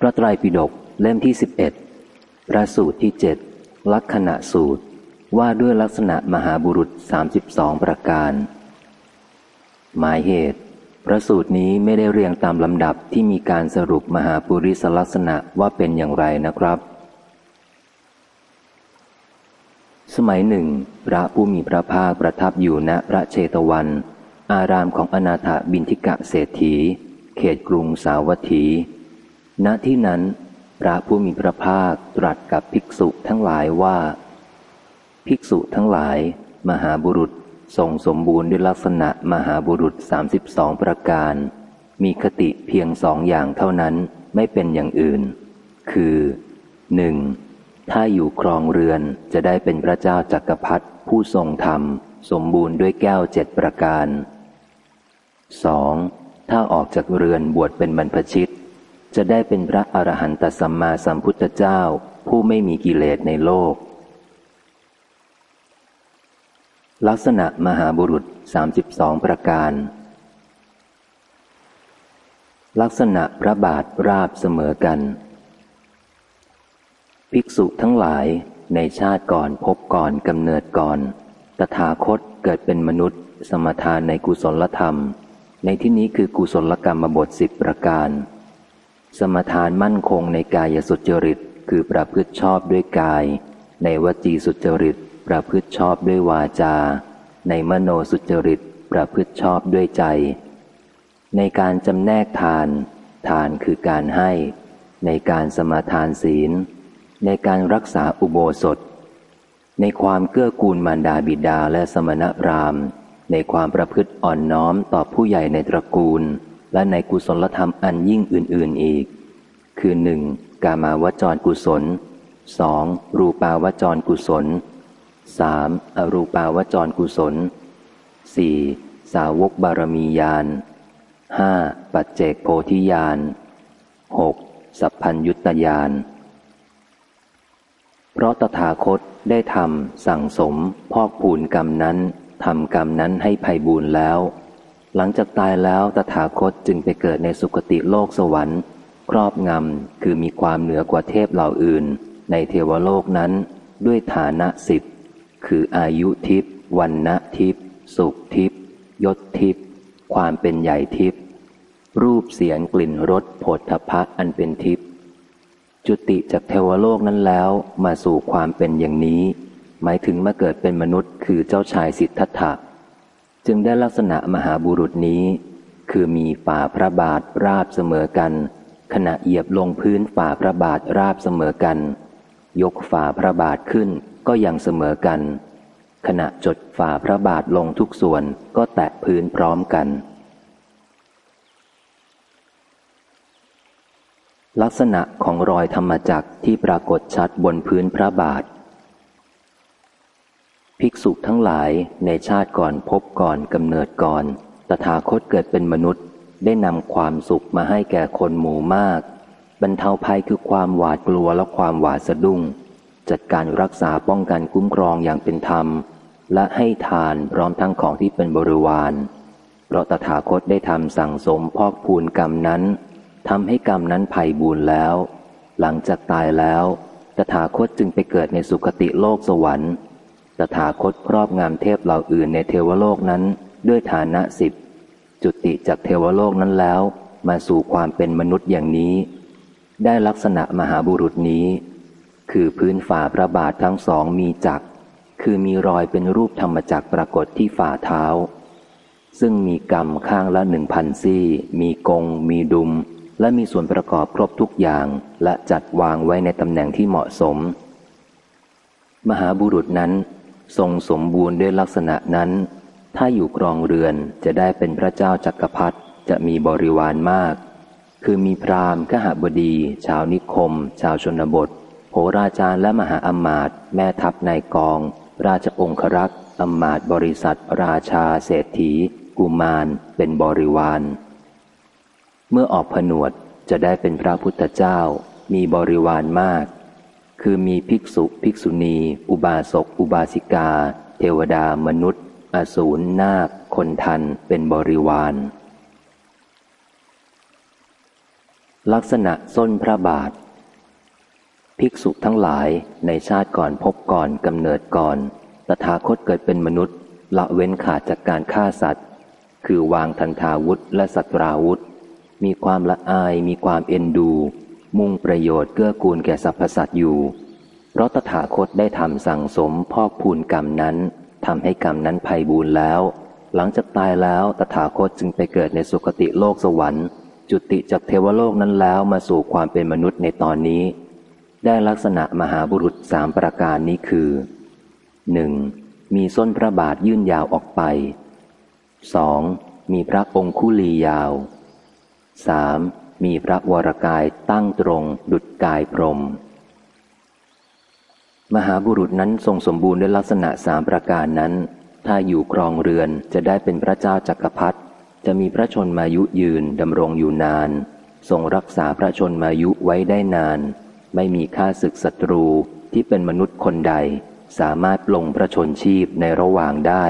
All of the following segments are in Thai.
พระไตรปิฎกเล่มที่สิบเอ็ดพระสูตรที่เจ็ดลักษณะสูตรว่าด้วยลักษณะมหาบุรุษสามสิบสองประการ หมายเหตุ พระสูตรนี้ไม่ได้เรียงตามลำดับที่มีการสรุปมหาปุริสลักษณะว่าเป็นอย่างไรนะครับ สมัยหนึ่ง พระผู้มีพระภาคประทับอยู่ณพระเชตวัน อารามของอนาถบินทิกะเศรษฐี เขตกรุงสาวัตถี ณที่นั้น พระผู้มีพระภาคตรัสกับภิกษุทั้งหลายว่า ภิกษุทั้งหลาย มหาบุรุษทรงสมบูรณ์ด้วยลักษณะมหาบุรุษ 32 ประการ มีคติเพียงสองอย่างเท่านั้นไม่เป็นอย่างอื่น คือหนึ่งถ้าอยู่ครองเรือนจะได้เป็นพระเจ้าจักรพรรดิผู้ทรงธรรม สมบูรณ์ด้วยแก้วเจ็ดประการ 2. ถ้าออกจากเรือนบวชเป็นบรรพชิต จะได้เป็นพระอรหันตสัมมาสัมพุทธเจ้า ผู้ไม่มีกิเลสในโลก ลักษณะมหาบุรุษ 32 ประการ ลักษณะพระบาทราบเสมอกัน ภิกษุทั้งหลายในชาติก่อนพบก่อนกำเนิดก่อน ตถาคตเกิดเป็นมนุษย์ สมทานในกุศลธรรม ในที่นี้คือกุศลกรรมบทสิบประการ สมทานมั่นคงในกายสุจริต คือประพฤติชอบด้วยกาย ในวจีสุจริต ประพฤติชอบด้วยวาจา ในมโนสุจริต ประพฤติชอบด้วยใจ ในการจำแนกทาน ทานคือการให้ ในการสมาทานศีล ในการรักษาอุโบสถ ในความเกื้อกูลมารดาบิดาและสมณพราหมณ์ ในความประพฤติอ่อนน้อมต่อผู้ใหญ่ในตระกูล และในกุศลธรรมอันยิ่งอื่น ๆอีก คือหนึ่งกามาวจรกุศลสองรูปาวจรกุศลสามอรูปาวจรกุศลสี่สาวกบารมียานห้าปัจเจกโพธิญาณหกสัพพัญยุตยาน เพราะตถาคตได้ทำสั่งสมพอกพูนกรรมนั้นทำกรรมนั้นให้ภัยบูนแล้ว หลังจากตายแล้วตถาคตจึงไปเกิดในสุคติโลกสวรรค์ ครอบงำคือมีความเหนือกว่าเทพเหล่าอื่น ในเทวโลกนั้นด้วยฐานะสิบคืออายุทิพย์วันณะทิพย์สุขทิพย์ยศทิพย์ความเป็นใหญ่ทิพย์รูปเสียงกลิ่นรสโผฏฐพะอันเป็นทิพย์จุติจากเทวโลกนั้นแล้วมาสู่ความเป็นอย่างนี้ หมายถึงมาเกิดเป็นมนุษย์คือเจ้าชายสิทธัตถะ จึงได้ลักษณะมหาบุรุษนี้ คือมีฝ่าพระบาทราบเสมอกัน ขณะเหยียบลงพื้นฝ่าพระบาทราบเสมอกัน ยกฝ่าพระบาทขึ้นก็ยังเสมอกัน ขณะจดฝ่าพระบาทลงทุกส่วนก็แตะพื้นพร้อมกัน ลักษณะของรอยธรรมจักรที่ปรากฏชัดบนพื้นพระบาท ภิกษุทั้งหลายในชาติก่อนพบก่อนกำเนิดก่อน ตถาคตเกิดเป็นมนุษย์ ได้นำความสุขมาให้แก่คนหมู่มาก บรรเทาภัยคือความหวาดกลัวและความหวาดสะดุ้ง จัดการรักษาป้องกันคุ้มครองอย่างเป็นธรรม และให้ทานพร้อมทั้งของที่เป็นบริวาร เพราะตถาคตได้ทำสั่งสมพอกพูนกรรมนั้นทำให้กรรมนั้นภัยบูนแล้ว หลังจากตายแล้ว ตถาคตจึงไปเกิดในสุคติโลกสวรรค์ ตถาคตครอบงามเทพเหล่าอื่นในเทวโลกนั้นด้วยฐานะสิบจุติจากเทวโลกนั้นแล้ว มาสู่ความเป็นมนุษย์อย่างนี้ ได้ลักษณะมหาบุรุษนี้ คือพื้นฝ่าพระบาททั้งสองมีจักคือมีรอยเป็นรูปธรรมจักปรากฏที่ฝ่าเท้า ซึ่งมีกรรมข้างละหนึ่งพันซี่ มีกง มีดุม และมีส่วนประกอบครบทุกอย่าง และจัดวางไว้ในตำแหน่งที่เหมาะสม มหาบุรุษนั้น ทรงสมบูรณ์ด้วยลักษณะนั้น ถ้าอยู่กรองเรือนจะได้เป็นพระเจ้าจักรพรรดิจะมีบริวารมาก คือมีพราหมณ์ขหบดี ชาวนิคม ชาวชนบทโหราจารย์และมหาอมาตย์แม่ทัพนายกอง ราชองครักษ์อมาตย์บริษัท ราชาเศรษฐี กุมาร เป็นบริวาร เมื่อออกผนวดจะได้เป็นพระพุทธเจ้า มีบริวารมาก คือมีภิกษุภิกษุณี อุบาสก อุบาสิกา เทวดามนุษย์ อสูรนาค คนทันเป็นบริวาร ลักษณะส้นพระบาท ภิกษุทั้งหลายในชาติก่อนพบก่อนกำเนิดก่อน ตถาคตเกิดเป็นมนุษย์ ละเว้นขาดจากการฆ่าสัตว์ คือวางทันทาวุธและสัตราวุธ มีความละอายมีความเอ็นดู มุ่งประโยชน์เกื้อกูลแก่สรรพสัตว์อยู่ เพราะตถาคตได้ทำสั่งสมพอกพูนกรรมนั้นทำให้กรรมนั้นภัยบูรแล้ว หลังจากตายแล้วตถาคตจึงไปเกิดในสุคติโลกสวรรค์ จุติจากเทวโลกนั้นแล้วมาสู่ความเป็นมนุษย์ในตอนนี้ ได้ลักษณะมหาบุรุษสามประการนี้คือหนึ่งมีส้นพระบาทยื่นยาวออกไปสองมีพระองคุลียาวสา มีพระวรกายตั้งตรงดุจกายพรม มหาบุรุษนั้นทรงสมบูรณ์ด้วยลักษณะสามประการนั้น ถ้าอยู่ครองเรือนจะได้เป็นพระเจ้าจักรพรรดิจะมีพระชนมายุยืนดำรงอยู่นาน ทรงรักษาพระชนมายุไว้ได้นาน ไม่มีค่าศึกศัตรูที่เป็นมนุษย์คนใด สามารถลงพระชนชีพในระหว่างได้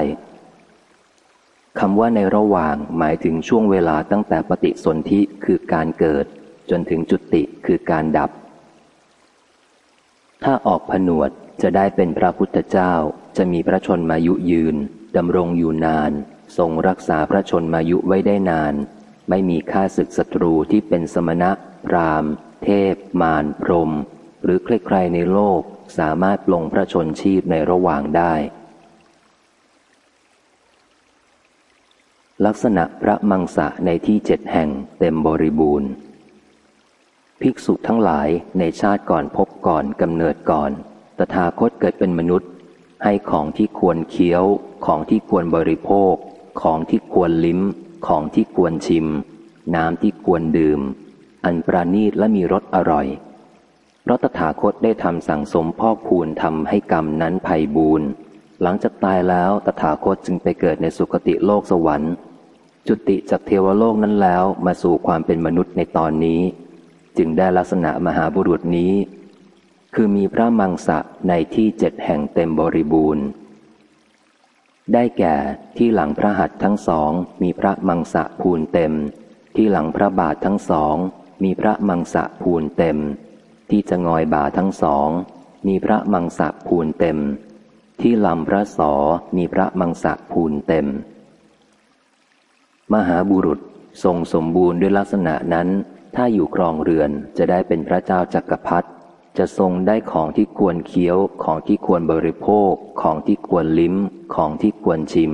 คำว่าในระหว่างหมายถึงช่วงเวลาตั้งแต่ปฏิสนธิคือการเกิด จนถึงจุติคือการดับ ถ้าออกผนวดจะได้เป็นพระพุทธเจ้า จะมีพระชนมายุยืนดำรงอยู่นาน ทรงรักษาพระชนมายุไว้ได้นาน ไม่มีค่าศึกศัตรูที่เป็นสมณะ พรามเทพ มาร พรม หรือใครๆในโลกสามารถลงพระชนชีพในระหว่างได้ ลักษณะพระมังสะในที่เจ็ดแห่งเต็มบริบูรณ์ ภิกษุทั้งหลายในชาติก่อนพบก่อนกำเนิดก่อน ตถาคตเกิดเป็นมนุษย์ ให้ของที่ควรเคี้ยว ของที่ควรบริโภค ของที่ควรลิ้ม ของที่ควรชิม น้ำที่ควรดื่ม อันประณีตและมีรสอร่อย เพราะตถาคตได้ทำสั่งสมพ่อกพูนทำให้กรรมนั้นภัยบูนหลังจากตายแล้วตถาคตจึงไปเกิดในสุคติโลกสวรรค์ จุติจากเทวโลกนั้นแล้วมาสู่ความเป็นมนุษย์ในตอนนี้ จึงได้ลักษณะมหาบุรุษนี้ คือมีพระมังสะในที่เจ็ดแห่งเต็มบริบูรณ์ ได้แก่ที่หลังพระหัตถ์ทั้งสองมีพระมังสะพูนเต็ม ที่หลังพระบาททั้งสองมีพระมังสะพูนเต็ม ที่จะงอยบ่าทั้งสอง มีพระมังสะพูนเต็ม ที่ลำพระสอมีพระมังสะพูนเต็มม มหาบุรุษทรงสมบูรณ์ด้วยลักษณะนั้น ถ้าอยู่ครองเรือนจะได้เป็นพระเจ้าจักรพรรดิจะทรงได้ของที่ควรเคี้ยวของที่ควรบริโภค ของที่ควรลิ้ม ของที่ควรชิม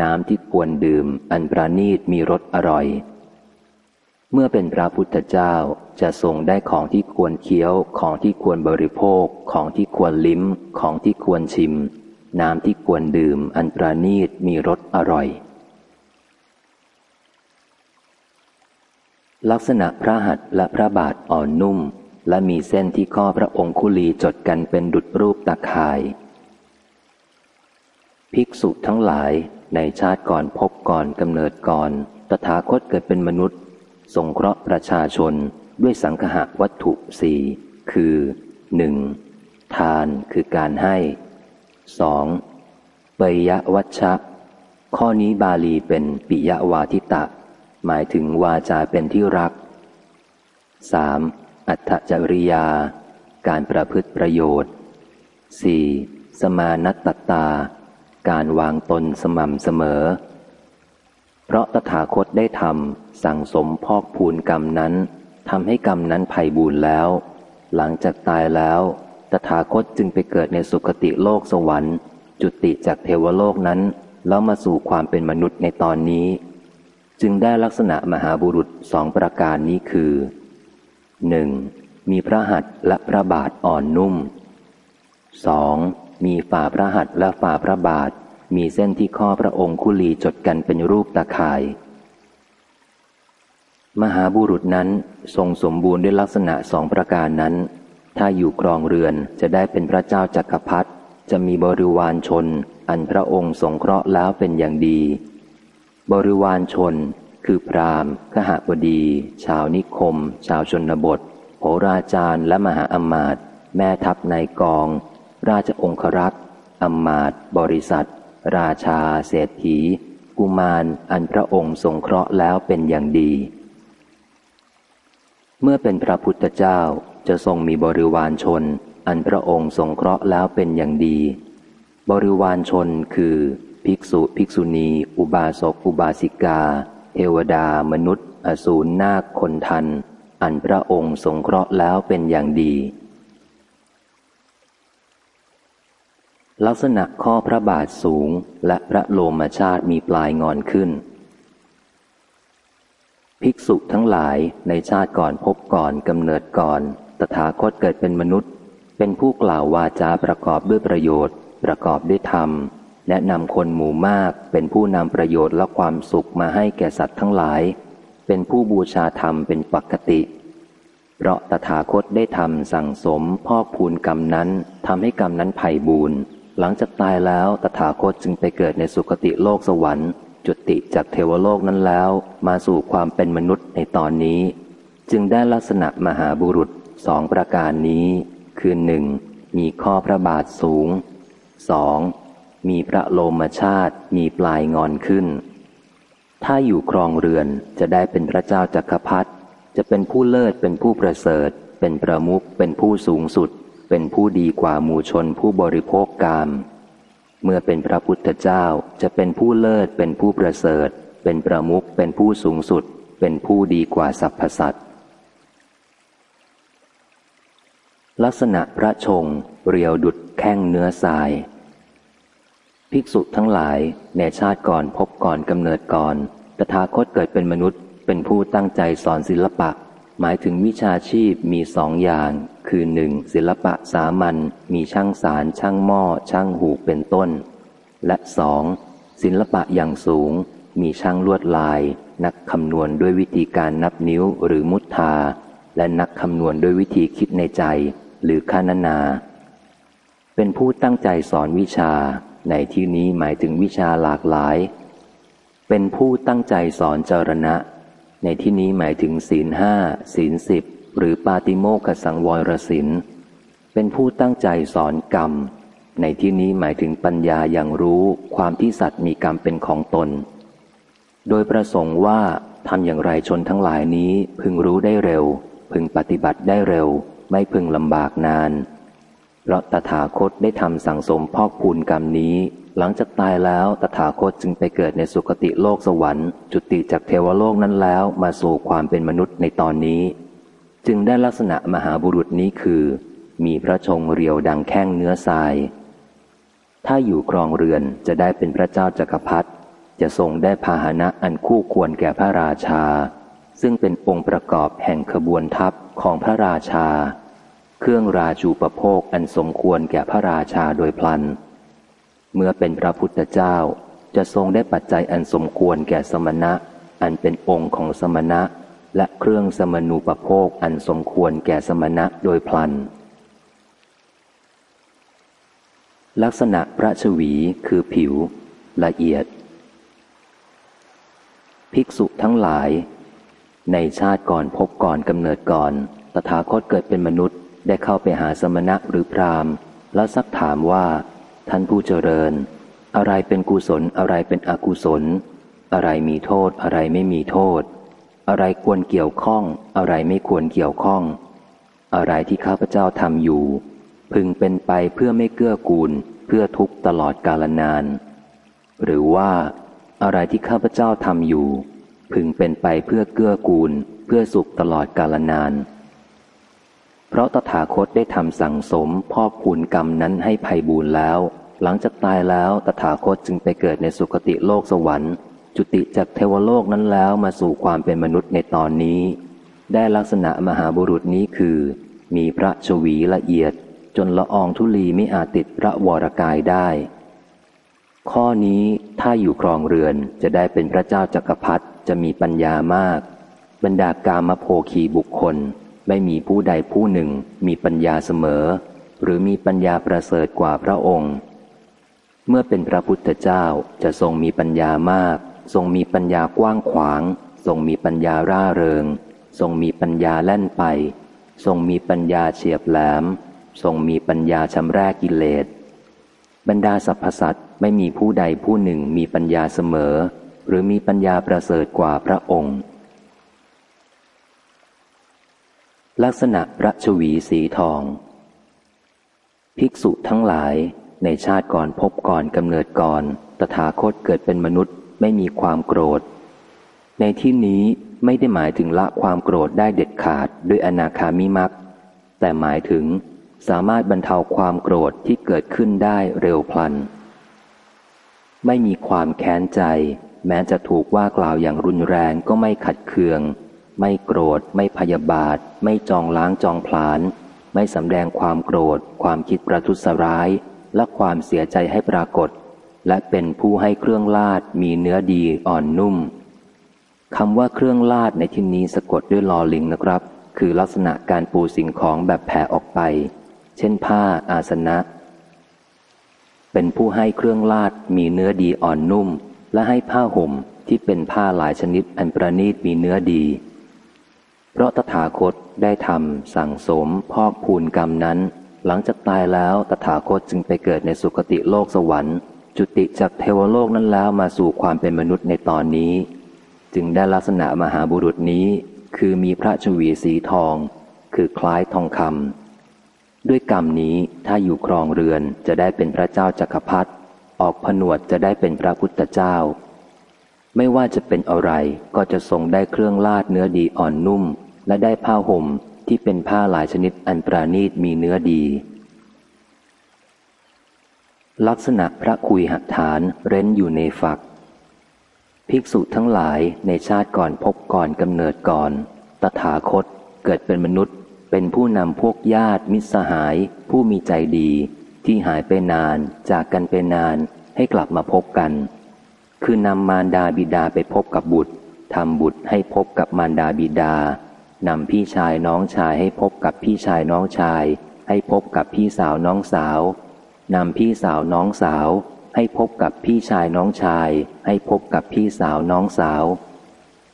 น้ำที่ควรดื่ม อันประณีตมีรสอร่อย เมื่อเป็นพระพุทธเจ้าจะทรงได้ของที่ควรเคี้ยว ของที่ควรบริโภค ของที่ควรลิ้ม ของที่ควรชิม น้ำที่ควรดื่ม อันประณีตมีรสอร่อย ลักษณะพระหัตถ์และพระบาทอ่อนนุ่ม และมีเส้นที่ข้อพระองคุลีจดกันเป็นดุจรูปตะข่าย ภิกษุทั้งหลายในชาติก่อนพบก่อนกำเนิดก่อน ตถาคตเกิดเป็นมนุษย์ สงเคราะห์ประชาชนด้วยสังคหะวัตถุสี่คือหนึ่งทานคือการให้สองเปยวัชชะ ข้อนี้บาลีเป็นปิยวาทิตะ หมายถึงวาจาเป็นที่รักสามอัตจริยา การประพฤติประโยชน์ 4. สมานัตตา การวางตนสม่ำเสมอ เพราะตถาคตได้ทำสั่งสมพอกพูนกรรมนั้นทำให้กรรมนั้นไพ่บูรแล้ว หลังจากตายแล้ว ตถาคตจึงไปเกิดในสุคติโลกสวรรค์ จุติจากเทวโลกนั้น แล้วมาสู่ความเป็นมนุษย์ในตอนนี้ จึงได้ลักษณะมหาบุรุษสองประการนี้คือหนึ่งมีพระหัตถ์และพระบาทอ่อนนุ่มสองมีฝ่าพระหัตถ์และฝ่าพระบาท มีเส้นที่ข้อพระองค์คุลีจดกันเป็นรูปตะข่าย มหาบุรุษนั้นทรงสมบูรณ์ด้วยลักษณะสองประการนั้น ถ้าอยู่กรองเรือนจะได้เป็นพระเจ้าจักรพรรดิจะมีบริวารชน อันพระองค์สงเคราะห์แล้วเป็นอย่างดี บริวารชน คือพราหมณ์ขหบดี ชาวนิคม ชาวชนบทโหราจารย์และมหาอมาตย์แม่ทัพในกอง ราชองครักษ์อมาตย์บริษัท ราชา เศรษฐี กุมารอันพระองค์ทรงเคราะห์แล้วเป็นอย่างดี เมื่อเป็นพระพุทธเจ้าจะทรงมีบริวารชน อันพระองค์ทรงเคราะห์แล้วเป็นอย่างดี บริวารชนคือ ภิกษุภิกษุณี อุบาสกอุบาสิกา เทวดา มนุษย์ อสูรนาคคนทัน อันพระองค์ทรงเคราะห์แล้วเป็นอย่างดี ลักษณะข้อพระบาทสูงและพระโลมชาติมีปลายงอนขึ้น ภิกษุทั้งหลายในชาติก่อนพบก่อนกำเนิดก่อน ตถาคตเกิดเป็นมนุษย์ เป็นผู้กล่าววาจาประกอบด้วยประโยชน์ ประกอบด้วยธรรม แนะนำคนหมู่มากเป็นผู้นำประโยชน์และความสุขมาให้แก่สัตว์ทั้งหลาย เป็นผู้บูชาธรรมเป็นปกติ เพราะตถาคตได้ทำสั่งสมพอกพูนกรรมนั้นทำให้กรรมนั้นไพ่บูรณ์หลังจากตายแล้วตถาคตจึงไปเกิดในสุคติโลกสวรรค์ จุติจากเทวโลกนั้นแล้ว มาสู่ความเป็นมนุษย์ในตอนนี้ จึงได้ลักษณะมหาบุรุษสองประการนี้ คือหนึ่งมีข้อพระบาทสูงสอง มีพระโลมชาติมีปลายงอนขึ้น ถ้าอยู่ครองเรือนจะได้เป็นพระเจ้าจักรพรรดิจะเป็นผู้เลิศเป็นผู้ประเสริฐ เป็นประมุขเป็นผู้สูงสุด เป็นผู้ดีกว่าหมู่ชนผู้บริโภคกาม เมื่อเป็นพระพุทธเจ้าจะเป็นผู้เลิศเป็นผู้ประเสริฐ เป็นประมุขเป็นผู้สูงสุด เป็นผู้ดีกว่าสรรพสัตว์ลักษณะพระชงเรียวดุดแข้งเนื้อทราย ภิกษุทั้งหลายในชาติก่อนพบก่อนกำเนิดก่อน ตถาคตเกิดเป็นมนุษย์ เป็นผู้ตั้งใจสอนศิลปะ หมายถึงวิชาชีพมีสองอย่าง คือหนึ่งศิลปะสามัญมีช่างสารช่างหม้อ ช่างหูเป็นต้น และสองศิลปะอย่างสูง มีช่างลวดลาย นักคำนวณด้วยวิธีการนับนิ้วหรือมุทาและนักคำนวณด้วยวิธีคิดในใจหรือคานนา เป็นผู้ตั้งใจสอนวิชา ในที่นี้หมายถึงวิชาหลากหลาย เป็นผู้ตั้งใจสอนจรณะ ในที่นี้หมายถึงศีลห้าศีลสิบหรือปาติโมกสังวรศิลเป็นผู้ตั้งใจสอนกรรม ในที่นี้หมายถึงปัญญาอย่างรู้ความที่สัตว์มีกรรมเป็นของตน โดยประสงค์ว่าทำอย่างไรชนทั้งหลายนี้พึงรู้ได้เร็ว พึงปฏิบัติได้เร็ว ไม่พึงลำบากนาน เพราะตถาคตได้ทำสั่งสมพอกพูนกรรมนี้ หลังจากตายแล้วตถาคตจึงไปเกิดในสุคติโลกสวรรค์ จุติจากเทวโลกนั้นแล้วมาสู่ความเป็นมนุษย์ในตอนนี้ จึงได้ลักษณะมหาบุรุษนี้คือ มีพระชงเรียวดังแข้งเนื้อทราย ถ้าอยู่ครองเรือนจะได้เป็นพระเจ้าจากักรพรรดิจะทรงได้พาหนะอันคู่ควรแก่พระราชา ซึ่งเป็นองค์ประกอบแห่งขบวนทัพของพระราชา เครื่องราชูปโภคอันสมควรแก่พระราชาโดยพลัน เมื่อเป็นพระพุทธเจ้าจะทรงได้ปัจจัยอันสมควรแก่สมณะ อันเป็นองค์ของสมณะ และเครื่องสมนูปโภคอันสมควรแก่สมณะโดยพลัน ลักษณะพระชวีคือผิว ละเอียด ภิกษุทั้งหลาย ในชาติก่อนพบก่อนกำเนิดก่อน ตถาคตเกิดเป็นมนุษย์ ได้เข้าไปหาสมณะหรือพรามแล้วซักถามว่า ท่านผู้เจริญ อะไรเป็นกุศลอะไรเป็นอกุศล อะไรมีโทษอะไรไม่มีโทษ อะไรควรเกี่ยวข้อง อะไรไม่ควรเกี่ยวข้อง อะไรที่ข้าพเจ้าทำอยู่ พึงเป็นไปเพื่อไม่เกื้อกูล เพื่อทุกตลอดกาลนาน หรือว่า อะไรที่ข้าพเจ้าทำอยู่ พึงเป็นไปเพื่อเกื้อกูล เพื่อสุขตลอดกาลนาน เพราะตถาคตได้ทำสั่งสมพอกคูณกรรมนั้นให้ภัยบูรแล้ว หลังจากตายแล้วตถาคตจึงไปเกิดในสุคติโลกสวรรค์ จุติจากเทวโลกนั้นแล้วมาสู่ความเป็นมนุษย์ในตอนนี้ ได้ลักษณะมหาบุรุษนี้คือ มีพระชวีละเอียด จนละอองทุลีไม่อาจติดพระวรกายได้ ข้อนี้ถ้าอยู่ครองเรือนจะได้เป็นพระเจ้าจากักรพรรดิจะมีปัญญามาก บรรดากามโภคีบุคคล ไม่มีผู้ใดผู้หนึ่งมีปัญญาเสมอ หรือมีปัญญาประเสริฐกว่าพระองค์ เมื่อเป็นพระพุทธเจ้าจะทรงมีปัญญามาก ทรงมีปัญญากว้างขวาง ทรงมีปัญญาร่าเริง ทรงมีปัญญาแล่นไป ทรงมีปัญญาเฉียบแหลม ทรงมีปัญญาชำรกกิเลส บรรดาสรรพสัตว์ไม่มีผู้ใดผู้หนึ่งมีปัญญาเสมอ หรือมีปัญญาประเสริฐกว่าพระองค์ ลักษณะพระชวีสีทอง ภิกษุทั้งหลายในชาติก่อนพบก่อนกำเนิดก่อน ตถาคตเกิดเป็นมนุษย์ไม่มีความโกรธ ในที่นี้ไม่ได้หมายถึงละความโกรธได้เด็ดขาดด้วยอนาคามิมักแต่หมายถึงสามารถบรรเทาความโกรธที่เกิดขึ้นได้เร็วพลัน ไม่มีความแค้นใจ แม้จะถูกว่ากล่าวอย่างรุนแรงก็ไม่ขัดเคือง ไม่โกรธ ไม่พยาบาท ไม่จองล้างจองผลาญไม่สำแดงความโกรธ ความคิดประทุษร้าย และความเสียใจให้ปรากฏ และเป็นผู้ให้เครื่องลาดมีเนื้อดีอ่อนนุ่มคำว่าเครื่องลาดในที่นี้สะกดด้วยลอลิงนะครับ คือลักษณะการปูสิ่งของแบบแผ่ออกไป เช่นผ้าอาสนะ เป็นผู้ให้เครื่องลาดมีเนื้อดีอ่อนนุ่ม และให้ผ้าห่มที่เป็นผ้าหลายชนิดอันประณีตมีเนื้อดี เพราะตถาคตได้ทำสั่งสมพอกพูนกรรมนั้น หลังจากตายแล้วตถาคตจึงไปเกิดในสุคติโลกสวรรค์ จุติจากเทวโลกนั้นแล้วมาสู่ความเป็นมนุษย์ในตอนนี้ จึงได้ลักษณะมหาบุรุษนี้ คือมีพระชวีสีทอง คือคล้ายทองคำด้วยกรรมนี้ถ้าอยู่ครองเรือนจะได้เป็นพระเจ้าจักรพรรดิออกผนวดจะได้เป็นพระพุทธเจ้า ไม่ว่าจะเป็นอะไรก็จะทรงได้เครื่องลาดเนื้อดีอ่อนนุ่ม และได้ผ้าห่มที่เป็นผ้าหลายชนิดอันปราณีตมีเนื้อดี ลักษณะพระคุยหักฐานเร้นอยู่ในฝัก ภิกษุทั้งหลายในชาติก่อนพบก่อนกำเนิดก่อน ตถาคตเกิดเป็นมนุษย์เป็นผู้นำพวกญาติมิตรสหาย ผู้มีใจดี ที่หายไปนานจากกันไปนานให้กลับมาพบกัน คือนำมารดาบิดาไปพบกับบุตรทำบุตรให้พบกับมารดาบิดา นำพี่ชายน้องชายให้พบกับพี่ชายน้องชาย ให้พบกับพี่สาวน้องสาวนำพี่สาวน้องสาว ให้พบกับพี่ชายน้องชาย ให้พบกับพี่สาวน้องสาว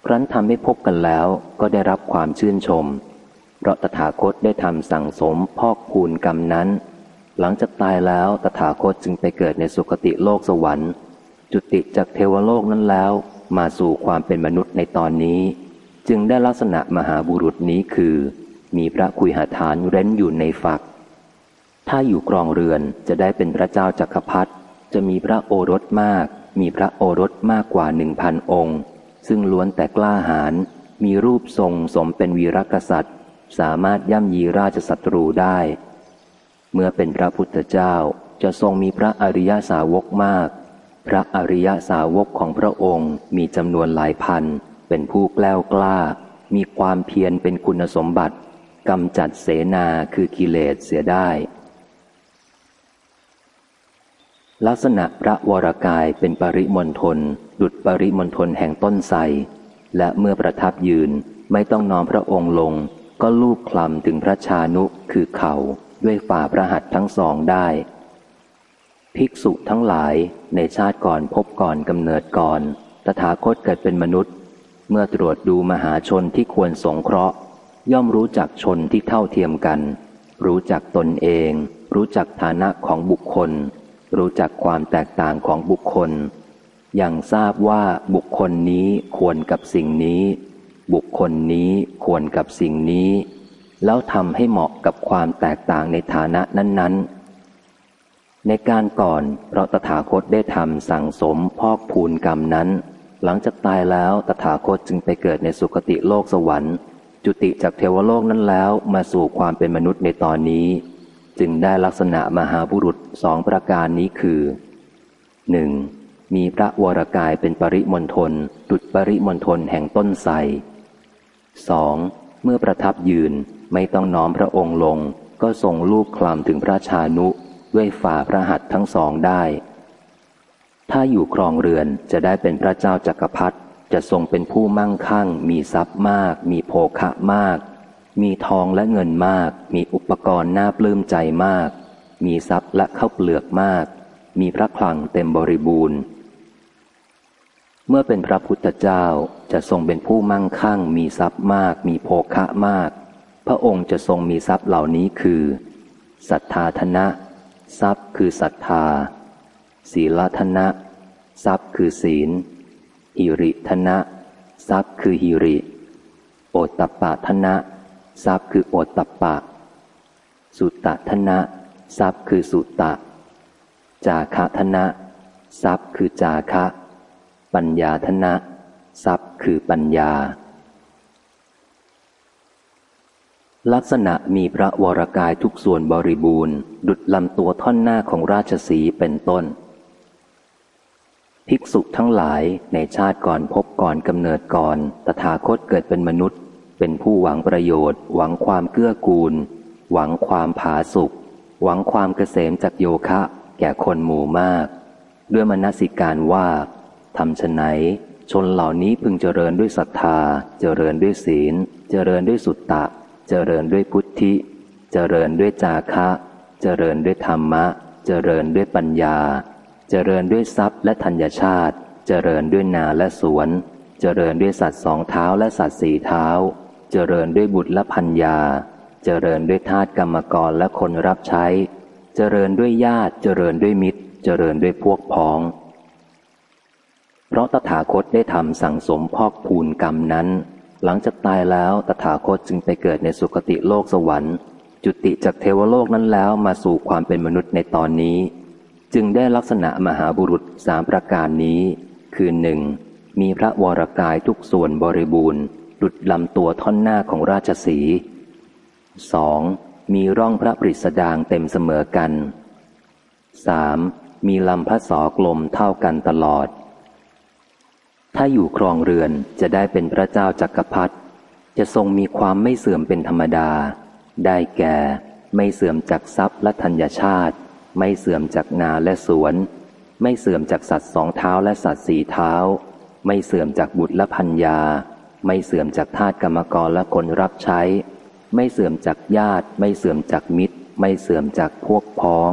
ครั้นทำให้พบกันแล้วก็ได้รับความชื่นชม เพราะตถาคตได้ทำสั่งสมพอกพูนกรรมนั้น หลังจากตายแล้วตถาคตจึงไปเกิดในสุคติโลกสวรรค์ จุติจากเทวโลกนั้นแล้ว มาสู่ความเป็นมนุษย์ในตอนนี้ จึงได้ลักษณะมหาบุรุษนี้คือ มีพระคุยหาฐานเร้นอยู่ในฝัก ถ้าอยู่กรองเรือนจะได้เป็นพระเจ้าจักรพรรดิจะมีพระโอรสมาก มีพระโอรสมากกว่าหนึ่งพันองค์ ซึ่งล้วนแต่กล้าหาญมีรูปทรงสมเป็นวีรกษัตริย์ สามารถย่ำยีราชศัตรูได้ เมื่อเป็นพระพุทธเจ้าจะทรงมีพระอริยสาวกมาก พระอริยสาวกของพระองค์มีจำนวนหลายพัน เป็นผู้แกล้วกล้า มีความเพียรเป็นคุณสมบัติกำจัดเสนาคือกิเลสเสียได้ ลักษณะพระวรากายเป็นปริมณฑลดุดปริมณฑลแห่งต้นไทรและเมื่อประทับยืนไม่ต้องนอมพระองค์ลง ก็ลูบคลำถึงพระชานุคือเข่าด้วยฝ่าพระหัตถ์ทั้งสองได้ ภิกษุทั้งหลายในชาติก่อนพบก่อนกำเนิดก่อน ตถาคตเกิดเป็นมนุษย์ เมื่อตรวจดูมหาชนที่ควรสงเคราะห์ ย่อมรู้จักชนที่เท่าเทียมกัน รู้จักตนเอง รู้จักฐานะของบุคคล รู้จักความแตกต่างของบุคคล อย่างทราบว่าบุคคลนี้ควรกับสิ่งนี้ บุคคลนี้ควรกับสิ่งนี้ แล้วทำให้เหมาะกับความแตกต่างในฐานะนั้น ๆในการก่อนเพราะตถาคตได้ทำสั่งสมพอกพูนกรรมนั้น หลังจากตายแล้วตถาคตจึงไปเกิดในสุคติโลกสวรรค์ จุติจากเทวโลกนั้นแล้วมาสู่ความเป็นมนุษย์ในตอนนี้ จึงได้ลักษณะมหาบุรุษสองประการนี้คือหนึ่งมีพระวรกายเป็นปริมณฑลดุดปริมณฑลแห่งต้นไทรสองเมื่อประทับยืนไม่ต้องน้อมพระองค์ลง ก็ทรงลูกคลำถึงพระชานุด้วยฝ่าพระหัตถ์ทั้งสองได้ ถ้าอยู่ครองเรือนจะได้เป็นพระเจ้าจักรพรรดิจะทรงเป็นผู้มั่งคั่ง มีทรัพย์มาก มีโภคะมาก มีทองและเงินมาก มีอุปกรณ์น่าปลื้มใจมาก มีทรัพย์และข้าวเปลือกมาก มีพระคลังเต็มบริบูรณ์ เมื่อเป็นพระพุทธเจ้าจะทรงเป็นผู้มั่งคั่ง มีทรัพย์มาก มีโภคะมาก พระองค์จะทรงมีทรัพย์เหล่านี้คือศรัทธาธนะ ทรัพย์คือศรัทธา ศีลธนะ ทรัพย์คือศีล หิริธนะ ทรัพย์คือหิริ โอตตปะธนะ ทรัพย์คือโอตตปปะสุตตะธนะ ทรัพย์คือสุตตะ จาคะธนะ ทรัพย์คือจาคะ ปัญญาธนะ ทรัพย์คือปัญญา ลักษณะมีพระวรกายทุกส่วนบริบูรณ์ ดุดลำตัวท่อนหน้าของราชสีเป็นต้น ภิกษุทั้งหลายในชาติก่อนพบก่อนกำเนิดก่อน ตถาคตเกิดเป็นมนุษย์ เป็นผู้หวังประโยชน์ หวังความเกื้อกูล หวังความผาสุกหวังความเกษมจากโยคะ แก่คนหมู่มาก ด้วยมนสิการว่าทำฉไหน ชนเหล่านี้พึงเจริญด้วยศรัทธา เจริญด้วยศีล เจริญด้วยสุตตะ เจริญด้วยพุทธิ เจริญด้วยจาคะ เจริญด้วยธรรมะ เจริญด้วยปัญญา เจริญด้วยทรัพย์และธัญชาติ เจริญด้วยนาและสวน เจริญด้วยสัตว์สองเท้าและสัตว์สี่เท้า เจริญด้วยบุตรและพัญญา เจริญด้วยทาสกรรมกรและคนรับใช้ เจริญด้วยญาติ เจริญด้วยมิตร เจริญด้วยพวกพ้อง เพราะตถาคตได้ทำสั่งสมพอกพูนกรรมนั้น หลังจากตายแล้วตถาคตจึงไปเกิดในสุคติโลกสวรรค์ จุติจากเทวโลกนั้นแล้วมาสู่ความเป็นมนุษย์ในตอนนี้ จึงได้ลักษณะมหาบุรุษสามประการนี้ คือหนึ่งมีพระวรกายทุกส่วนบริบูรณ์ดุดลำตัวท่อนหน้าของราชสีสองมีร่องพระปริสดางเต็มเสมอกันสามมีลำพระสอกลมเท่ากันตลอด ถ้าอยู่ครองเรือนจะได้เป็นพระเจ้าจักรพรรดิจะทรงมีความไม่เสื่อมเป็นธรรมดา ได้แก่ไม่เสื่อมจากทรัพย์และธัญชาติ ไม่เสื่อมจากนาและสวน ไม่เสื่อมจากสัตว์สองเท้าและสัตว์สี่เท้า ไม่เสื่อมจากบุตรและพัญญา ไม่เสื่อมจากทาสกรรมกรและคนรับใช้ ไม่เสื่อมจากญาติ ไม่เสื่อมจากมิตร ไม่เสื่อมจากพวกพ้อง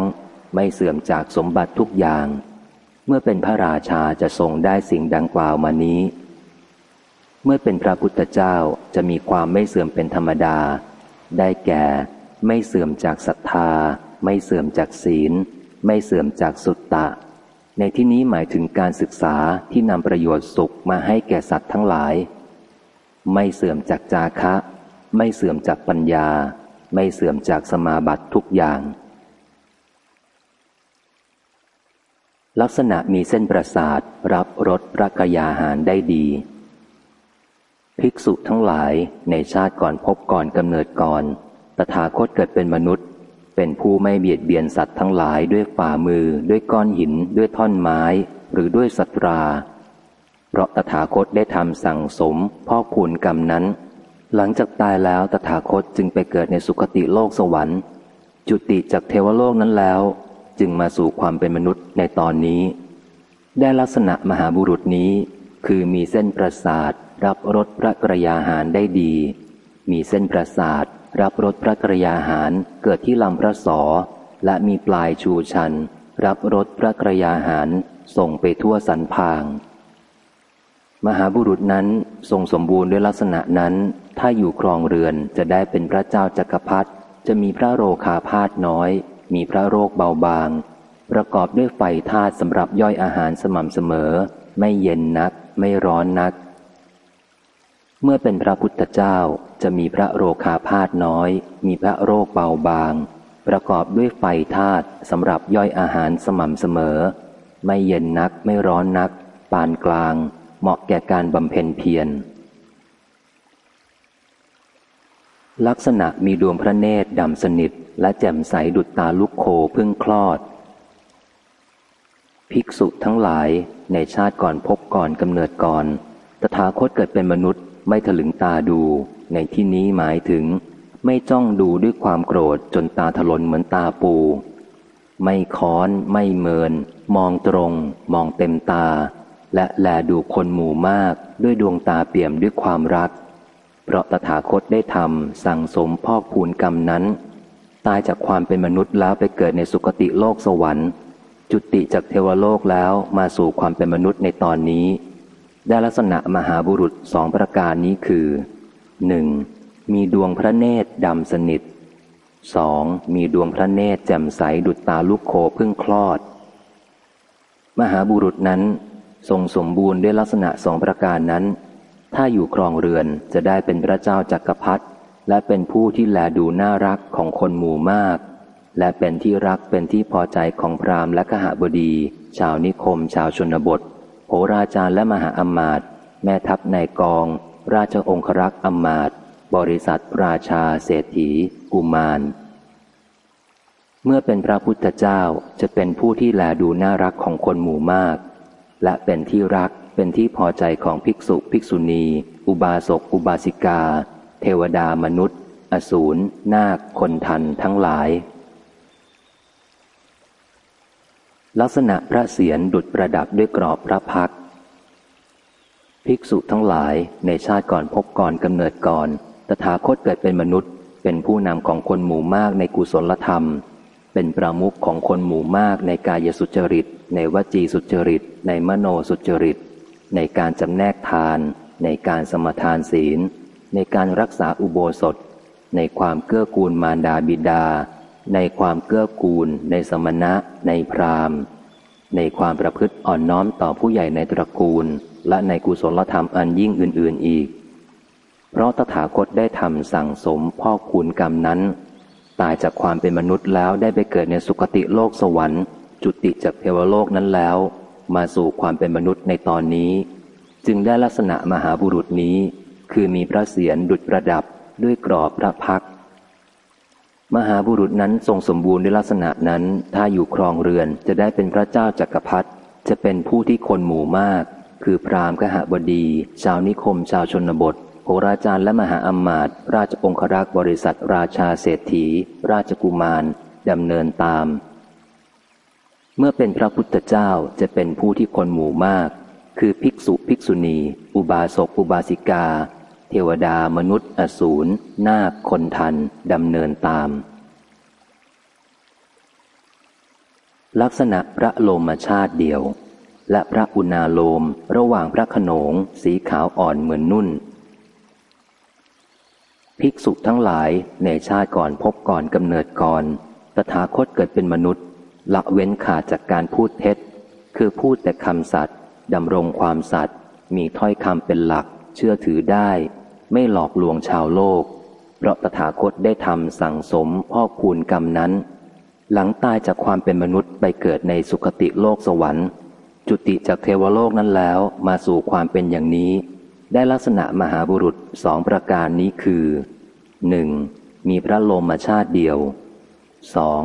ไม่เสื่อมจากสมบัติทุกอย่าง เมื่อเป็นพระราชาจะทรงได้สิ่งดังกล่าวมานี้ เมื่อเป็นพระพุทธเจ้าจะมีความไม่เสื่อมเป็นธรรมดา ได้แก่ ไม่เสื่อมจากศรัทธา ไม่เสื่อมจากศีล ไม่เสื่อมจากสุตตะ ในที่นี้หมายถึงการศึกษาที่นำประโยชน์สุขมาให้แก่สัตว์ทั้งหลาย ไม่เสื่อมจากจาคะ ไม่เสื่อมจากปัญญา ไม่เสื่อมจากสมาบัติทุกอย่าง ลักษณะมีเส้นประสาทรับรสพระกยาหารได้ดี ภิกษุทั้งหลายในชาติก่อนพบก่อนกำเนิดก่อนตถาคตเกิดเป็นมนุษย์ เป็นผู้ไม่เบียดเบียนสัตว์ทั้งหลายด้วยฝ่ามือ ด้วยก้อนหิน ด้วยท่อนไม้ หรือด้วยสัตรา เพราะตถาคตได้ทำสั่งสมพ่อคูณกรรมนั้น หลังจากตายแล้วตถาคตจึงไปเกิดในสุคติโลกสวรรค์ จุติจากเทวโลกนั้นแล้ว จึงมาสู่ความเป็นมนุษย์ในตอนนี้ ได้ลักษณะมหาบุรุษนี้ คือมีเส้นประสาทรับรสพระกรยาหารได้ดี มีเส้นประสาท รับรสพระกรยาหารเกิดที่ลำพระสอ และมีปลายชูชัน รับรสพระกรยาหารส่งไปทั่วสันพาง มหาบุรุษนั้นทรงสมบูรณ์ด้วยลักษณะนั้น ถ้าอยู่ครองเรือนจะได้เป็นพระเจ้าจักรพรรดิจะมีพระโรคาพาธน้อย มีพระโรคเบาบาง ประกอบด้วยไฟธาตุสำหรับย่อยอาหารสม่ำเสมอ ไม่เย็นนัก ไม่ร้อนนัก เมื่อเป็นพระพุทธเจ้าจะมีพระโรคาพาธน้อย มีพระโรคเบาบาง ประกอบด้วยไฟธาตุสำหรับย่อยอาหารสม่ำเสมอ ไม่เย็นนักไม่ร้อนนัก ปานกลาง เหมาะแก่การบำเพ็ญเพียรลักษณะมีดวงพระเนตรดำสนิท และแจ่มใสดุจตาลูกโคเพิ่งคลอด ภิกษุทั้งหลายในชาติก่อนพบก่อนกำเนิดก่อน ตถาคตเกิดเป็นมนุษย์ ไม่ถลึงตาดู ในที่นี้หมายถึง ไม่จ้องดูด้วยความโกรธจนตาถลนเหมือนตาปู ไม่ค้อนไม่เมิน มองตรง มองเต็มตา และแลดูคนหมู่มากด้วยดวงตาเปี่ยมด้วยความรัก เพราะตถาคตได้ทำสั่งสมพอกพูนกรรมนั้น ตายจากความเป็นมนุษย์แล้วไปเกิดในสุคติโลกสวรรค์ จุติจากเทวโลกแล้วมาสู่ความเป็นมนุษย์ในตอนนี้ ได้ลักษณะมหาบุรุษสองประการนี้คือหนึ่งมีดวงพระเนตรดำสนิทสองมีดวงพระเนตรแจ่มใสดุจตาลูกโคเพิ่งคลอด มหาบุรุษนั้นทรงสมบูรณ์ด้วยลักษณะสองประการนั้น ถ้าอยู่ครองเรือนจะได้เป็นพระเจ้าจักรพรรดิและเป็นผู้ที่แลดูน่ารักของคนหมู่มาก และเป็นที่รักเป็นที่พอใจของพราหมณ์และขหบดี ชาวนิคม ชาวชนบท โหราจารย์และมหาอมาตย์แม่ทัพนายกอง ราชองครักษ์อมาตย์บริษัทราชาเศรษฐี กุมาร เมื่อเป็นพระพุทธเจ้าจะเป็นผู้ที่แลดูน่ารักของคนหมู่มาก และเป็นที่รักเป็นที่พอใจของภิกษุภิกษุณี อุบาสกอุบาสิกา เทวดามนุษย์ อสูรนาคคนทันทั้งหลาย ลักษณะพระเศียรดุดประดับด้วยกรอบพระพัก ภิกษุทั้งหลายในชาติก่อนพบก่อนกำเนิดก่อน ตถาคตเกิดเป็นมนุษย์ เป็นผู้นำของคนหมู่มากในกุศลธรรม เป็นประมุขของคนหมู่มากในกายสุจริต ในวจีสุจริต ในมโนสุจริต ในการจำแนกทาน ในการสมทานศีล ในการรักษาอุโบสถ ในความเกื้อกูลมารดาบิดา ในความเกื้อกูล ในสมณะ ในพราหมณ์ ในความประพฤติอ่อนน้อมต่อผู้ใหญ่ในตระกูล และในกุศลธรรมอันยิ่งอื่น ๆอีก เพราะตถาคตได้ทำสั่งสมพ่อคูณกรรมนั้น ตายจากความเป็นมนุษย์แล้วได้ไปเกิดในสุคติโลกสวรรค์ จุติจากเทวโลกนั้นแล้ว มาสู่ความเป็นมนุษย์ในตอนนี้ จึงได้ลักษณะมหาบุรุษนี้ คือมีพระเศียรดุจประดับด้วยกรอบพระพัก มหาบุรุษนั้นทรงสมบูรณ์ด้วยลักษณะนั้น ถ้าอยู่ครองเรือนจะได้เป็นพระเจ้าจักรพรรดิจะเป็นผู้ที่คนหมู่มาก คือพราหมณ์ขหบดี ชาวนิคม ชาวชนบทโหราจารย์และมหาอมาตย์ราชองครักษ์บริษัทราชาเศรษฐี ราชกุมารดำเนินตาม เมื่อเป็นพระพุทธเจ้าจะเป็นผู้ที่คนหมู่มาก คือภิกษุภิกษุณี อุบาสกอุบาสิกา เทวดามนุษย์ อสูรนาคคนทันดำเนินตาม ลักษณะพระโลมชาติเดียว และพระอุณาโลมระหว่างพระขนงสีขาวอ่อนเหมือนนุ่น ภิกษุทั้งหลายในชาติก่อนพบก่อนกำเนิดก่อนตถาคตเกิดเป็นมนุษย์ ละเว้นขาดจากการพูดเท็จ คือพูดแต่คำสัตย์ดำรงความสัตย์มีถ้อยคำเป็นหลัก เชื่อถือได้ ไม่หลอกลวงชาวโลก เพราะตถาคตได้ทำสั่งสมพ่อคูณกรรมนั้น หลังตายจากความเป็นมนุษย์ไปเกิดในสุคติโลกสวรรค์ จุติจากเทวโลกนั้นแล้วมาสู่ความเป็นอย่างนี้ ได้ลักษณะมหาบุรุษสองประการนี้คือหนึ่งมีพระโลมชาติเดียวสอง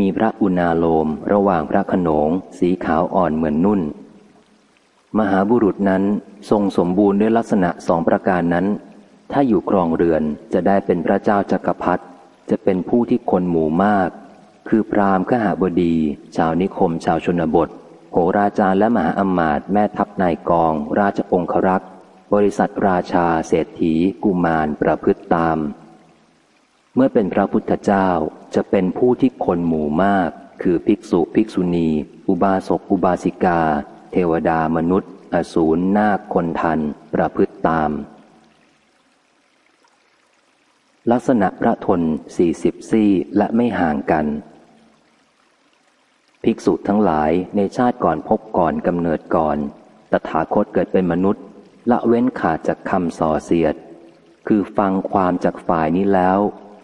มีพระอุณาโลมระหว่างพระขนงสีขาวอ่อนเหมือนนุ่น มหาบุรุษนั้นทรงสมบูรณ์ด้วยลักษณะสองประการนั้น ถ้าอยู่ครองเรือนจะได้เป็นพระเจ้าจักรพรรดิจะเป็นผู้ที่คนหมู่มาก คือพราหมณ์ขหาบดี ชาวนิคม ชาวชนบทโหราจารและมหาอมาตย์แม่ทัพนายกอง ราชองครักษ์บริษัทราชา เศรษฐี กุมารประพฤติตาม เมื่อเป็นพระพุทธเจ้าจะเป็นผู้ที่คนหมู่มาก คือภิกษุภิกษุณี อุบาสกอุบาสิกา ทวดามนุษย์ อสูรนาคคนทัน ประพฤติตาม ลักษณะพระทนสี่สิบซี่และไม่ห่างกัน ภิกษุทั้งหลายในชาติก่อนพบก่อนกำเนิดก่อน ตถาคตเกิดเป็นมนุษย์ ละเว้นขาดจากคำส่อเสียด คือฟังความจากฝ่ายนี้แล้ว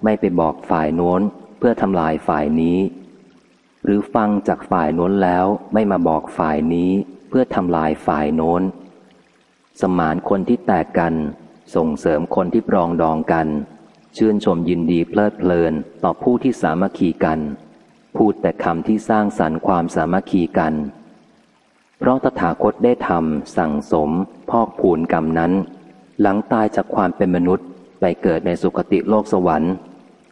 ไม่ไปบอกฝ่ายโน้นเพื่อทำลายฝ่ายนี้หรือฟังจากฝ่ายโน้นแล้วไม่มาบอกฝ่ายนี้ พื่อทำลายฝ่ายโน้น สมานคนที่แตกกัน ส่งเสริมคนที่ปรองดองกัน ชื่นชมยินดีเพลิดเพลินต่อผู้ที่สามัคคีกัน พูดแต่คำที่สร้างสรรค์ความสามัคคีกัน เพราะตถาคตได้ทำสั่งสม พอกผูนกรรมนั้น หลังตายจากความเป็นมนุษย์ไปเกิดในสุคติโลกสวรรค์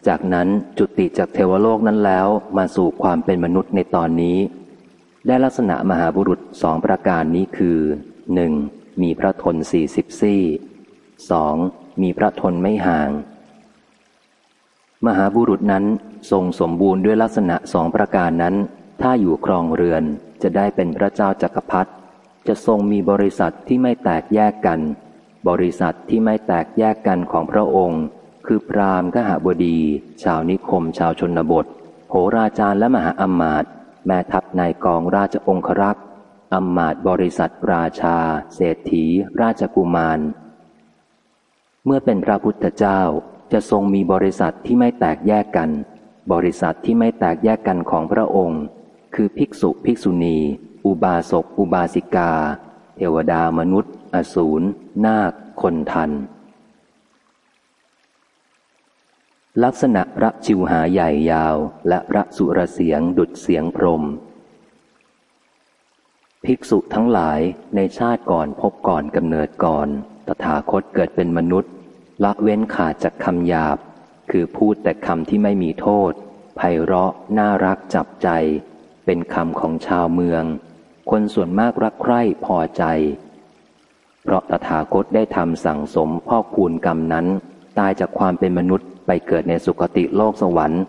จากนั้นจุติจากเทวโลกนั้นแล้วมาสู่ความเป็นมนุษย์ในตอนนี้ ได้ลักษณะมหาบุรุษสองประการนี้คือหนึ่งมีพระทนสี่สิบซี่สองมีพระทนไม่ห่าง มหาบุรุษนั้นทรงสมบูรณ์ด้วยลักษณะสองประการนั้น ถ้าอยู่ครองเรือนจะได้เป็นพระเจ้าจักรพรรดิจะทรงมีบริษัทที่ไม่แตกแยกกัน บริษัทที่ไม่แตกแยกกันของพระองค์ คือพราหมณ์ขหบดี ชาวนิคม ชาวชนบท โหราจารย์และมหาอมาตย์ แม่ทัพนายกองราชองครักษ์อมาตบริษัทราชา เศรษฐี ราชกุมาร เมื่อเป็นพระพุทธเจ้าจะทรงมีบริษัทที่ไม่แตกแยกกัน บริษัทที่ไม่แตกแยกกันของพระองค์ คือภิกษุภิกษุณี อุบาสกอุบาสิกา เทวดามนุษย์ อสูรนาค คนทัน ลักษณะพระชิวหาใหญ่ยาวและพระสุรเสียงดุดเสียงพรม ภิกษุทั้งหลายในชาติก่อนพบก่อนกำเนิดก่อน ตถาคตเกิดเป็นมนุษย์ ละเว้นขาดจากคำหยาบ คือพูดแต่คำที่ไม่มีโทษ ไพเราะน่ารักจับใจ เป็นคำของชาวเมือง คนส่วนมากรักใคร่พอใจ เพราะตถาคตได้ทำสั่งสมพ่อคูณกรรมนั้น ตายจากความเป็นมนุษย์ ไปเกิดในสุคติโลกสวรรค์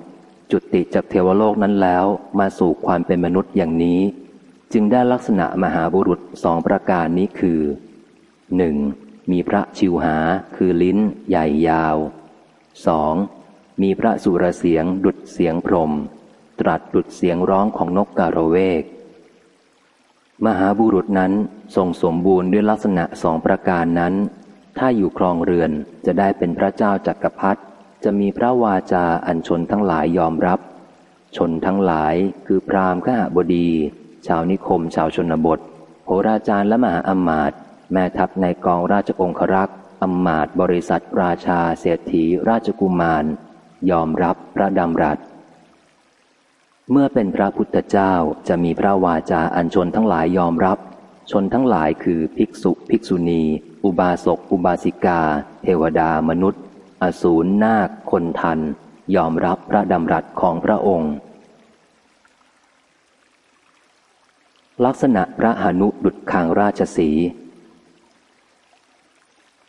จุติจากเทวโลกนั้นแล้วมาสู่ความเป็นมนุษย์อย่างนี้ จึงได้ลักษณะมหาบุรุษสองประการนี้คือหนึ่งมีพระชิวหาคือลิ้นใหญ่ยาวสองมีพระสุรเสียงดุดเสียงพรม ตรัสดุดเสียงร้องของนกกาโรเวก มหาบุรุษนั้นทรงสมบูรณ์ด้วยลักษณะสองประการนั้นถ้าอยู่ครองเรือนจะได้เป็นพระเจ้าจักรพรรดิ จะมีพระวาจาอันชนทั้งหลายยอมรับ ชนทั้งหลายคือพราหมณ์ข้าบดี ชาวนิคมชาวชนบทโหราจารย์และมหาอมาตย์แม่ทัพในกองราชองครักษ์อำมาตบริษัทราชาเศรษฐีราชกุมาร ยอมรับพระดำรัส เมื่อเป็นพระพุทธเจ้าจะมีพระวาจาอันชนทั้งหลายยอมรับ ชนทั้งหลายคือภิกษุ ภิกษุณี อุบาสก อุบาสิกา เทวดามนุษย์ อสูรนาคคนทัน ยอมรับพระดำรัสของพระองค์ ลักษณะพระหนุดุดคางราชสี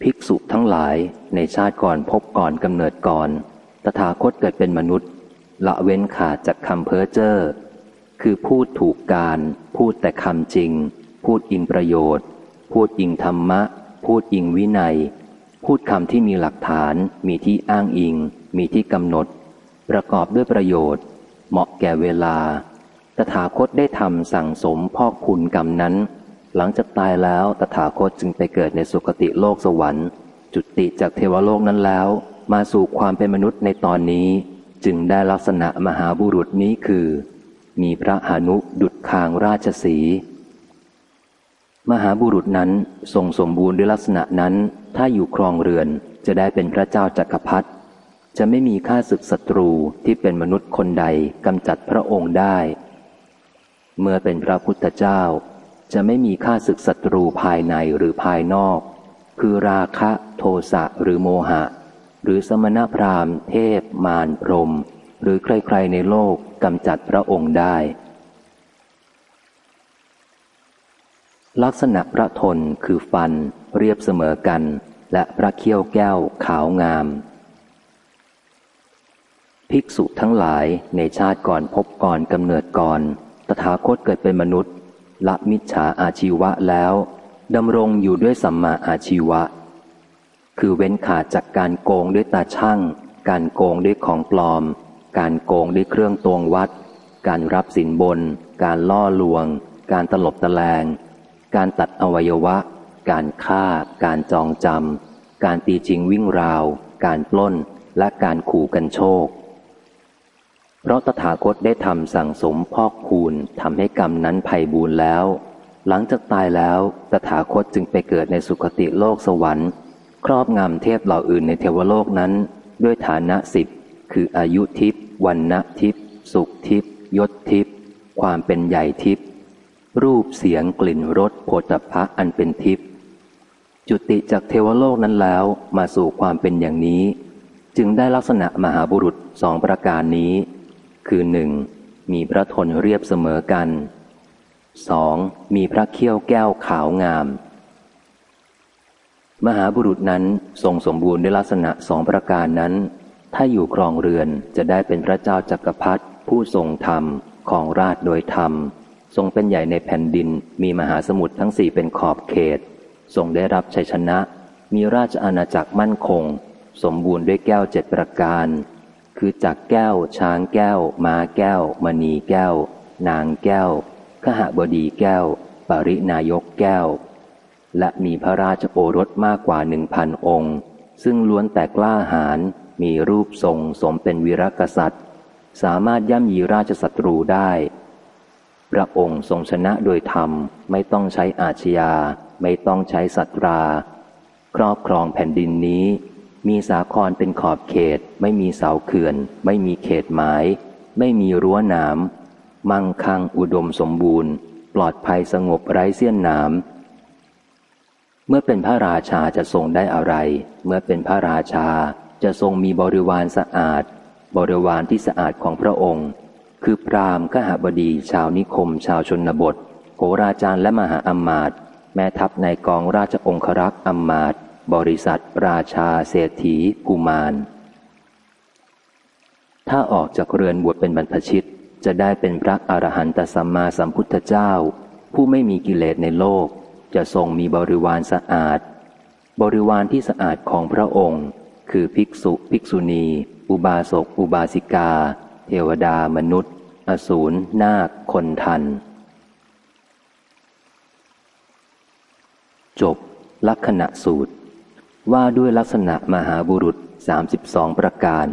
ภิกษุทั้งหลายในชาติก่อนพบก่อนกำเนิดก่อน ตถาคตเกิดเป็นมนุษย์ ละเว้นขาดจากคำเพ้อเจ้อคือพูดถูกการ พูดแต่คำจริง พูดอิงประโยชน์ พูดอิงธรรมะ พูดอิงวินัย พูดคำที่มีหลักฐาน มีที่อ้างอิง มีที่กำหนด ประกอบด้วยประโยชน์ เหมาะแก่เวลา ตถาคตได้ทำสั่งสมพอกคุณกรรมนั้น หลังจากตายแล้วตถาคตจึงไปเกิดในสุคติโลกสวรรค์ จุติจากเทวโลกนั้นแล้ว มาสู่ความเป็นมนุษย์ในตอนนี้ จึงได้ลักษณะมหาบุรุษนี้คือ มีพระหานุดุดคางราชสี มหาบุรุษนั้นทรงสมบูรณ์ด้วยลักษณะนั้น ถ้าอยู่ครองเรือนจะได้เป็นพระเจ้าจักรพรรดิจะไม่มีข้าศึกศัตรูที่เป็นมนุษย์คนใดกำจัดพระองค์ได้ เมื่อเป็นพระพุทธเจ้า จะไม่มีค่าศึกศัตรูภายในหรือภายนอก คือราคะโทสะหรือโมหะ หรือสมณพราหมณ์ เทพ มารพรม หรือใครๆในโลกกำจัดพระองค์ได้ ลักษณะพระทนคือฟันเรียบเสมอกัน และพระเขี้ยวแก้วขาวงาม ภิกษุทั้งหลายในชาติก่อนพบก่อนกำเนิดก่อน ตถาคตเกิดเป็นมนุษย์ ละมิจฉาอาชีวะแล้วดำรงอยู่ด้วยสัมมาอาชีวะ คือเว้นขาดจากการโกงด้วยตาช่าง การโกงด้วยของปลอม การโกงด้วยเครื่องตวงวัด การรับสินบน การล่อลวง การตลบตะแลง การตัดอวัยวะ การฆ่า การจองจำ การตีจริงวิ่งราว การปล้น และการขู่กันโชค เพราะตถาคตได้ทำสั่งสมพอกคูณทำให้กรรมนั้นไพ่บูรแล้ว หลังจากตายแล้ว ตถาคตจึงไปเกิดในสุคติโลกสวรรค์ ครอบงำเทพเหล่าอื่นในเทวโลกนั้น ด้วยฐานะสิบคืออายุทิพย์วันณทิพย์สุขทิพย์ยศทิพย์ความเป็นใหญ่ทิพย์ รูปเสียงกลิ่นรสโผฏฐะอันเป็นทิพย์จุติจากเทวโลกนั้นแล้วมาสู่ความเป็นอย่างนี้ จึงได้ลักษณะมหาบุรุษสองประการนี้ คือหนึ่งมีพระทนเรียบเสมอกันสองมีพระเขี้ยวแก้วขาวงาม มหาบุรุษนั้นทรงสมบูรณ์ด้วยลักษณะสองประการนั้น ถ้าอยู่ครองเรือนจะได้เป็นพระเจ้าจักรพรรดิผู้ทรงธรรมของราชโดยธรรม ทรงเป็นใหญ่ในแผ่นดิน มีมหาสมุทรทั้งสี่เป็นขอบเขต ทรงได้รับชัยชนะ มีราชอาณาจักรมั่นคง สมบูรณ์ด้วยแก้วเจ็ดประการ คือจักแก้ว ช้างแก้ว ม้าแก้ว มณีแก้ว นางแก้ว ขหบดีแก้ว ปรินายกแก้ว และมีพระราชโอรสมากกว่าหนึ่งพันองค์ ซึ่งล้วนแต่กล้าหาญ มีรูปทรงสมเป็นวีรกษัตริย์ สามารถย่ำยีราชศัตรูได้ พระองค์ทรงชนะโดยธรรม ไม่ต้องใช้อาชญา ไม่ต้องใช้สัตรา ครอบครองแผ่นดินนี้ มีสาครเป็นขอบเขต ไม่มีเสาเขื่อน ไม่มีเขตหมาย ไม่มีรั้วหนาม มั่งคั่งอุดมสมบูรณ์ ปลอดภัยสงบไร้เสี้ยนหนามเมื่อเป็นพระราชาจะทรงได้อะไร เมื่อเป็นพระราชาจะทรงมีบริวารสะอาด บริวารที่สะอาดของพระองค์ คือพราหมณ์ขหบดี ชาวนิคม ชาวชนบทโหราจารย์และมหาอมาตย์แม่ทัพในกองราชองครักษ์อมาตย์บริษัท ราชาเศรษฐีกุมาร ถ้าออกจากเรือนบวชเป็นบรรพชิต จะได้เป็นพระอรหันตสัมมาสัมพุทธเจ้า ผู้ไม่มีกิเลสในโลก จะทรงมีบริวารสะอาด บริวารที่สะอาดของพระองค์ คือภิกษุ ภิกษุณี อุบาสก อุบาสิกา วดามนุษย์ อสูรนาคคนทัน จบลักษณะสูตร ว่าด้วยลักษณะมหาบุรุษ 32 ประการ